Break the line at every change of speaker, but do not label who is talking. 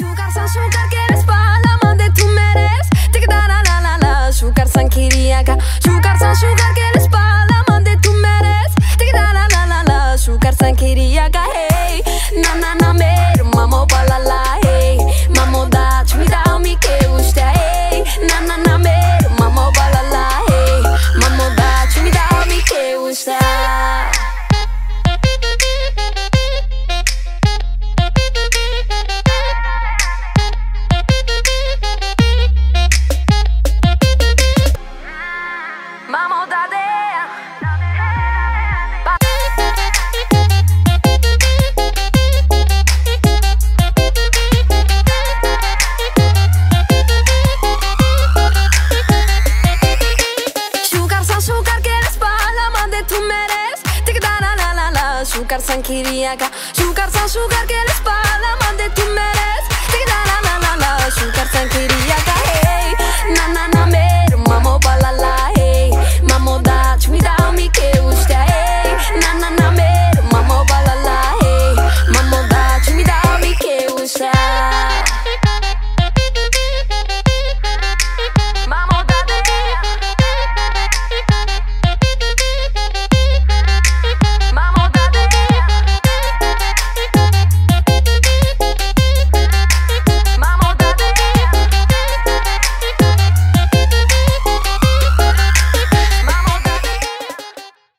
Sugar, sugar quieres pala, mande tú meres. Tic da la la la la, sugarsan kiriaka. Sugarsan, sugar quieres Azúcar sanquiríaca, azúcar azúcar que les pa